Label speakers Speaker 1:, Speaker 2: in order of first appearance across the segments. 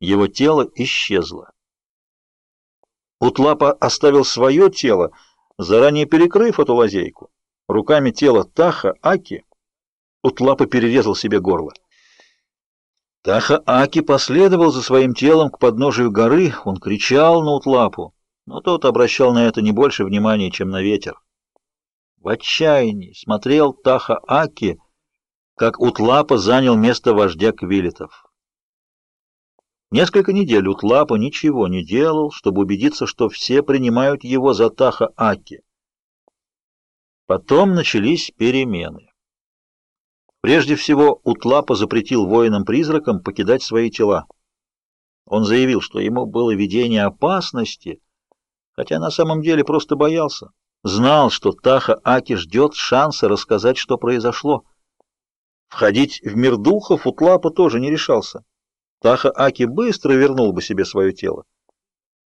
Speaker 1: Его тело исчезло. Утлапа оставил свое тело, заранее перекрыв эту лазейку. Руками тело Таха Аки Утлапа перерезал себе горло. Таха Аки последовал за своим телом к подножию горы, он кричал на Утлапу, но тот обращал на это не больше внимания, чем на ветер. В отчаянии смотрел Таха Аки, как Утлапа занял место вождя Квилетов. Несколько недель Утлапа ничего не делал, чтобы убедиться, что все принимают его за Таха Аки. Потом начались перемены. Прежде всего, Утлапа запретил воинам-призракам покидать свои тела. Он заявил, что ему было видение опасности, хотя на самом деле просто боялся. Знал, что Таха Аки ждет шанса рассказать, что произошло. Входить в мир духов Утлапа тоже не решался. Таха Аки быстро вернул бы себе свое тело.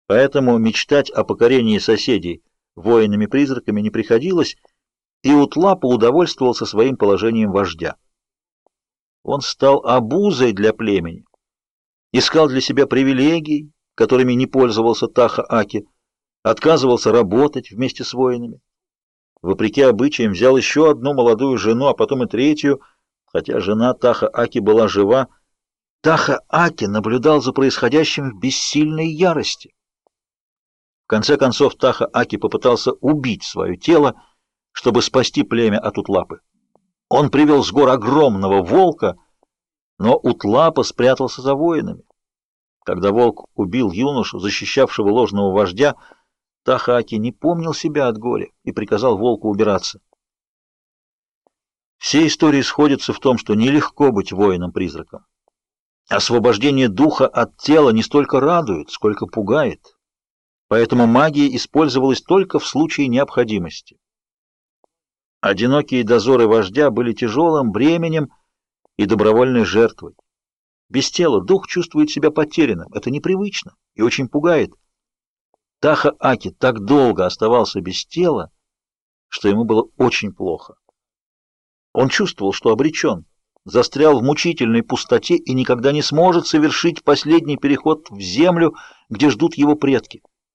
Speaker 1: Поэтому мечтать о покорении соседей воинами-призраками не приходилось, и Утлапа удовольствовался своим положением вождя. Он стал обузой для племени, искал для себя привилегий, которыми не пользовался Таха Аки, отказывался работать вместе с воинами. Вопреки обычаям взял еще одну молодую жену, а потом и третью, хотя жена Таха Аки была жива. Таха Аки наблюдал за происходящим в бессильной ярости. В конце концов Таха Аки попытался убить свое тело, чтобы спасти племя от Утлапы. Он привел с гор огромного волка, но Утлапа спрятался за воинами. Когда волк убил юношу, защищавшего ложного вождя, Тахаки не помнил себя от горя и приказал волку убираться. Все истории сходятся в том, что нелегко быть воином-призраком. Освобождение духа от тела не столько радует, сколько пугает. Поэтому магия использовалась только в случае необходимости. Одинокие дозоры вождя были тяжелым бременем и добровольной жертвой. Без тела дух чувствует себя потерянным. Это непривычно и очень пугает. Таха Аки так долго оставался без тела, что ему было очень плохо. Он чувствовал, что обречен, застрял в мучительной пустоте и никогда не сможет совершить последний переход в землю, где ждут его предки.